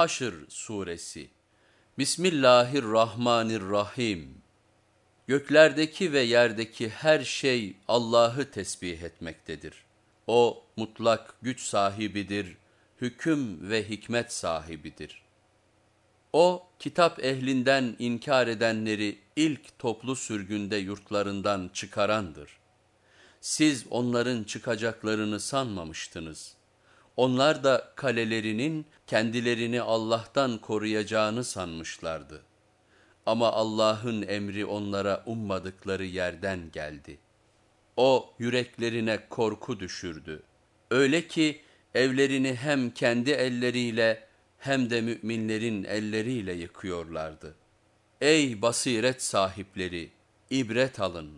Haşr Suresi Bismillahirrahmanirrahim Göklerdeki ve yerdeki her şey Allah'ı tesbih etmektedir. O mutlak güç sahibidir, hüküm ve hikmet sahibidir. O kitap ehlinden inkar edenleri ilk toplu sürgünde yurtlarından çıkarandır. Siz onların çıkacaklarını sanmamıştınız. Onlar da kalelerinin kendilerini Allah'tan koruyacağını sanmışlardı. Ama Allah'ın emri onlara ummadıkları yerden geldi. O yüreklerine korku düşürdü. Öyle ki evlerini hem kendi elleriyle hem de müminlerin elleriyle yıkıyorlardı. Ey basiret sahipleri! ibret alın.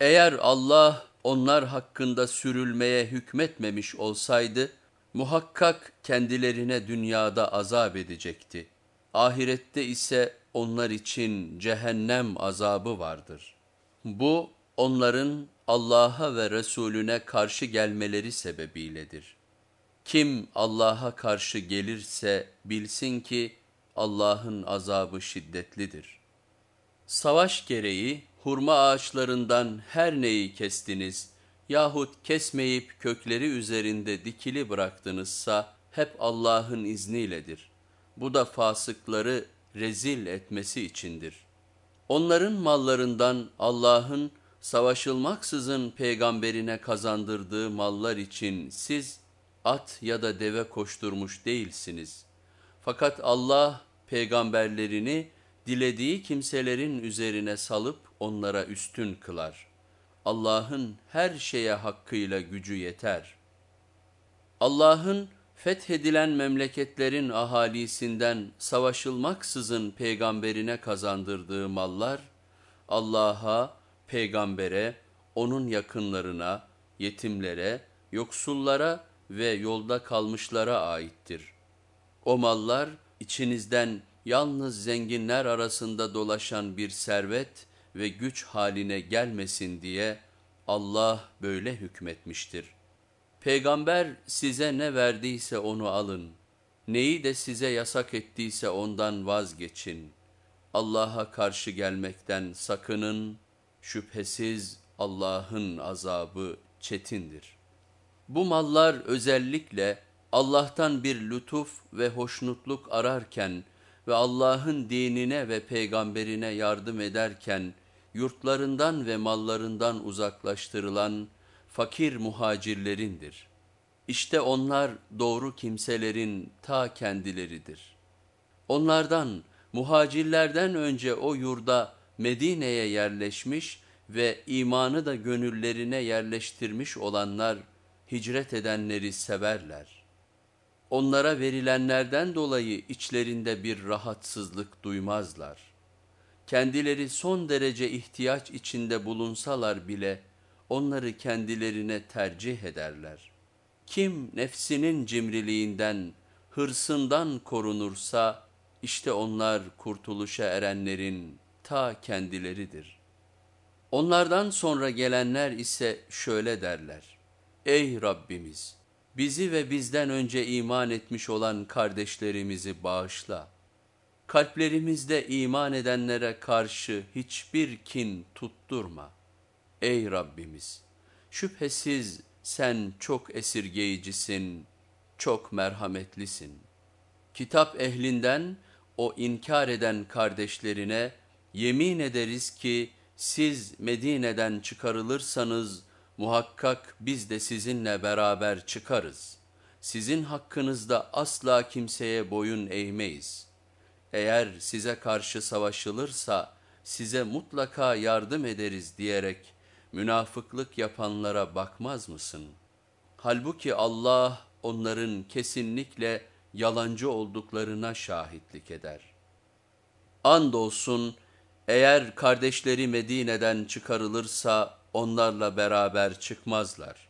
Eğer Allah onlar hakkında sürülmeye hükmetmemiş olsaydı, muhakkak kendilerine dünyada azap edecekti. Ahirette ise onlar için cehennem azabı vardır. Bu onların Allah'a ve Resulüne karşı gelmeleri sebebiyledir. Kim Allah'a karşı gelirse bilsin ki Allah'ın azabı şiddetlidir. Savaş gereği hurma ağaçlarından her neyi kestiniz yahut kesmeyip kökleri üzerinde dikili bıraktınızsa hep Allah'ın izniyledir. Bu da fasıkları rezil etmesi içindir. Onların mallarından Allah'ın savaşılmaksızın peygamberine kazandırdığı mallar için siz at ya da deve koşturmuş değilsiniz. Fakat Allah peygamberlerini dilediği kimselerin üzerine salıp onlara üstün kılar. Allah'ın her şeye hakkıyla gücü yeter. Allah'ın fethedilen memleketlerin ahalisinden savaşılmaksızın peygamberine kazandırdığı mallar, Allah'a, peygambere, onun yakınlarına, yetimlere, yoksullara ve yolda kalmışlara aittir. O mallar içinizden yalnız zenginler arasında dolaşan bir servet ve güç haline gelmesin diye Allah böyle hükmetmiştir. Peygamber size ne verdiyse onu alın, neyi de size yasak ettiyse ondan vazgeçin. Allah'a karşı gelmekten sakının, şüphesiz Allah'ın azabı çetindir. Bu mallar özellikle Allah'tan bir lütuf ve hoşnutluk ararken ve Allah'ın dinine ve peygamberine yardım ederken yurtlarından ve mallarından uzaklaştırılan fakir muhacirlerindir. İşte onlar doğru kimselerin ta kendileridir. Onlardan, muhacirlerden önce o yurda Medine'ye yerleşmiş ve imanı da gönüllerine yerleştirmiş olanlar, hicret edenleri severler. Onlara verilenlerden dolayı içlerinde bir rahatsızlık duymazlar. Kendileri son derece ihtiyaç içinde bulunsalar bile onları kendilerine tercih ederler. Kim nefsinin cimriliğinden, hırsından korunursa, işte onlar kurtuluşa erenlerin ta kendileridir. Onlardan sonra gelenler ise şöyle derler. Ey Rabbimiz! Bizi ve bizden önce iman etmiş olan kardeşlerimizi bağışla. Kalplerimizde iman edenlere karşı hiçbir kin tutturma. Ey Rabbimiz! Şüphesiz sen çok esirgeyicisin, çok merhametlisin. Kitap ehlinden o inkar eden kardeşlerine yemin ederiz ki siz Medine'den çıkarılırsanız, muhakkak biz de sizinle beraber çıkarız. Sizin hakkınızda asla kimseye boyun eğmeyiz. Eğer size karşı savaşılırsa size mutlaka yardım ederiz diyerek münafıklık yapanlara bakmaz mısın? Halbuki Allah onların kesinlikle yalancı olduklarına şahitlik eder. Andolsun eğer kardeşleri Medine'den çıkarılırsa onlarla beraber çıkmazlar.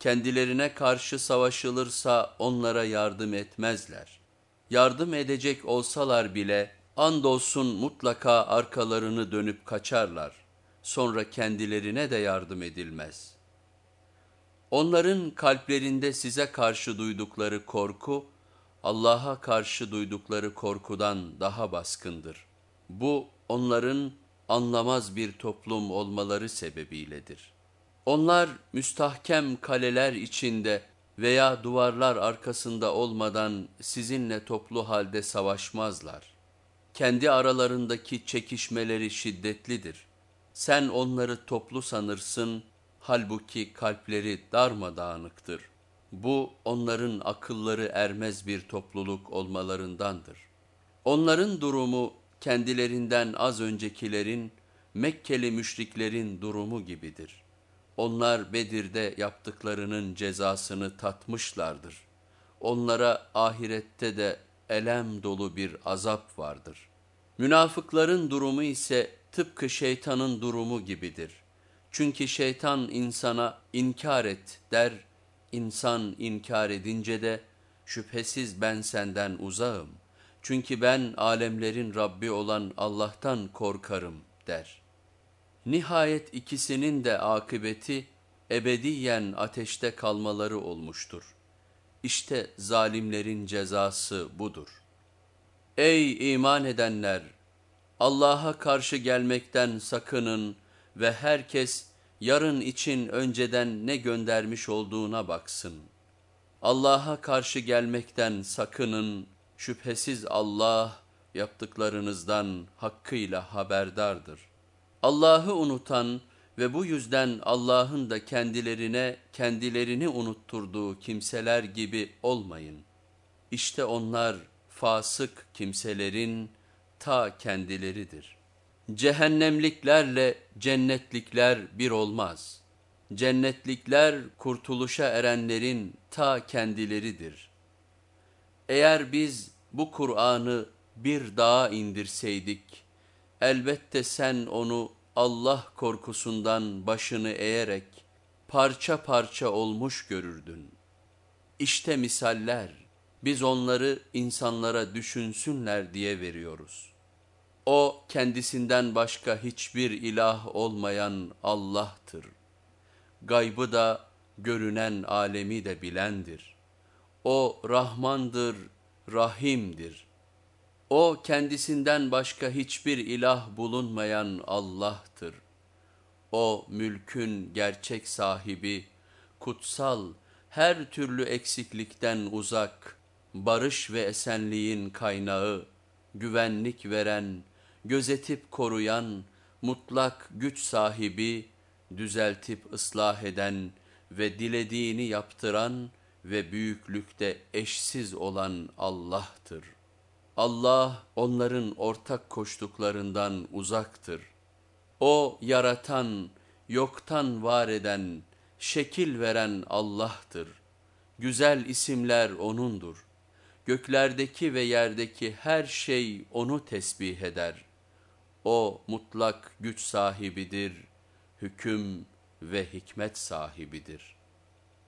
Kendilerine karşı savaşılırsa onlara yardım etmezler. Yardım edecek olsalar bile andolsun mutlaka arkalarını dönüp kaçarlar. Sonra kendilerine de yardım edilmez. Onların kalplerinde size karşı duydukları korku, Allah'a karşı duydukları korkudan daha baskındır. Bu onların anlamaz bir toplum olmaları sebebiyledir. Onlar müstahkem kaleler içinde veya duvarlar arkasında olmadan sizinle toplu halde savaşmazlar. Kendi aralarındaki çekişmeleri şiddetlidir. Sen onları toplu sanırsın, halbuki kalpleri darmadağınıktır. Bu onların akılları ermez bir topluluk olmalarındandır. Onların durumu kendilerinden az öncekilerin, Mekkeli müşriklerin durumu gibidir. Onlar Bedir'de yaptıklarının cezasını tatmışlardır. Onlara ahirette de elem dolu bir azap vardır. Münafıkların durumu ise tıpkı şeytanın durumu gibidir. Çünkü şeytan insana inkar et der, insan inkar edince de şüphesiz ben senden uzağım. Çünkü ben alemlerin Rabbi olan Allah'tan korkarım der. Nihayet ikisinin de akıbeti ebediyen ateşte kalmaları olmuştur. İşte zalimlerin cezası budur. Ey iman edenler! Allah'a karşı gelmekten sakının ve herkes yarın için önceden ne göndermiş olduğuna baksın. Allah'a karşı gelmekten sakının, şüphesiz Allah yaptıklarınızdan hakkıyla haberdardır. Allah'ı unutan ve bu yüzden Allah'ın da kendilerine kendilerini unutturduğu kimseler gibi olmayın. İşte onlar fasık kimselerin ta kendileridir. Cehennemliklerle cennetlikler bir olmaz. Cennetlikler kurtuluşa erenlerin ta kendileridir. Eğer biz bu Kur'an'ı bir dağa indirseydik, elbette sen onu Allah korkusundan başını eğerek parça parça olmuş görürdün. İşte misaller, biz onları insanlara düşünsünler diye veriyoruz. O kendisinden başka hiçbir ilah olmayan Allah'tır. Gaybı da görünen alemi de bilendir. O Rahmandır, Rahim'dir. O kendisinden başka hiçbir ilah bulunmayan Allah'tır. O mülkün gerçek sahibi, kutsal, her türlü eksiklikten uzak, barış ve esenliğin kaynağı, güvenlik veren, gözetip koruyan, mutlak güç sahibi, düzeltip ıslah eden ve dilediğini yaptıran ve büyüklükte eşsiz olan Allah'tır. Allah onların ortak koştuklarından uzaktır. O yaratan, yoktan var eden, şekil veren Allah'tır. Güzel isimler O'nundur. Göklerdeki ve yerdeki her şey O'nu tesbih eder. O mutlak güç sahibidir, hüküm ve hikmet sahibidir.''